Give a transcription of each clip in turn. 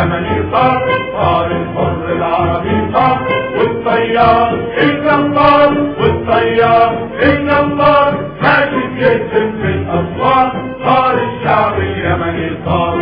اليمني صار صار الحر العربي صار والطيار الجبار والطيار الجبار ماشي بيهتم في الاسوار صار الشعب اليمني صار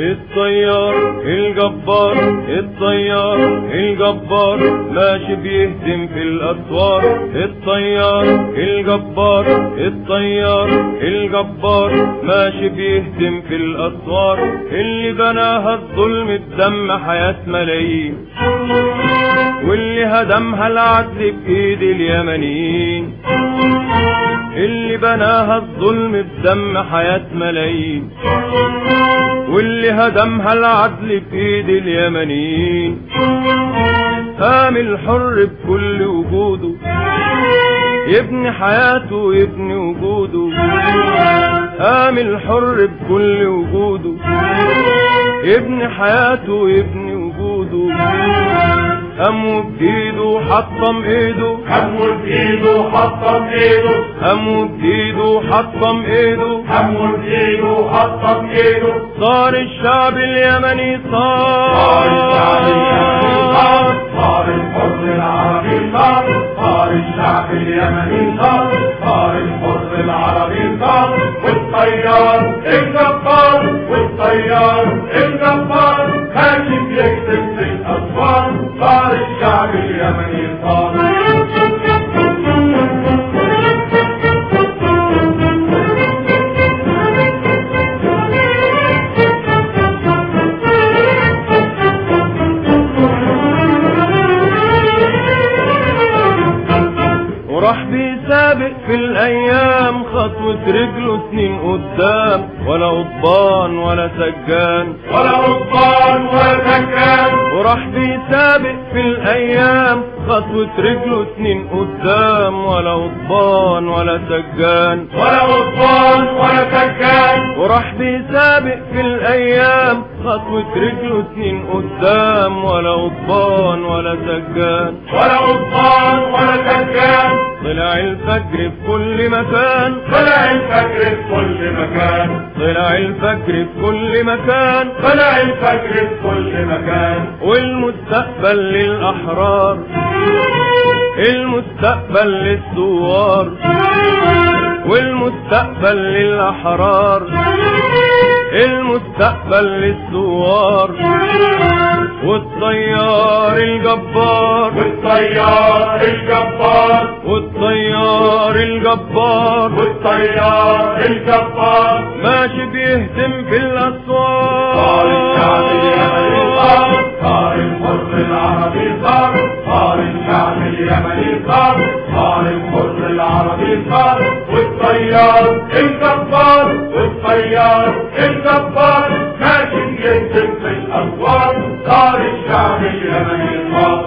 الطيار الجبار الطيار الجبار. ماشي بيهدم في الاسوار الطيار الجبار الطيار الجبار. ماشي بيهدم في الاسوار اللي بناها الظلم الدم حياة ملايين. واللي هدمها العدل بإيد اليمنيين. اللي بناها الظلم بدم حياة ملايين. واللي هدمها العدل بإيد اليمنيين. قام الحر بكل وجوده. يبني حياته ويبني وجوده. قام الحر بكل وجوده. يبني حياته ويبني وجوده. همه بإيده حطم إيده. همه حطم إيده همه بإيده حطم إيده همه بإيده حطم إيده صار الشعب اليمني صار. الشعب اليمني صار. صار صار الحر العربي صار. صار الشعب اليمني صار. صار الحر العربي صار. والطيار الجبار والطيار الجبار وراح بيسابق في الأيام خطوة رجله سنين قدام. ولا قضبان ولا سجان. ولا غضبان ولا سكان وراح بيسابق في الأيام خطوة رجله سنين قدام. ولا قضبان ولا سجان. ولا غضبان ولا سكان وراح بيسابق في الأيام خطوة رجله سنين قدام ولا قضبان ولا سجان. ولا غضبان ولا سكان طلع الفجر في كل مكان. طلع الفجر في كل مكان. طلع الفجر في كل مكان. طلع الفجر في كل مكان. والمستقبل للأحرار. المستقبل للثوار والمستقبل للأحرار. المستقبل للثوار والطيار الجبار والطيار الجبار والطيار الجبار والطيار الجبار ماشي بيهتم في love is bad, with my yard in the bar, with my yard in the bar, catching it simply a one, sorry, shabby, ever.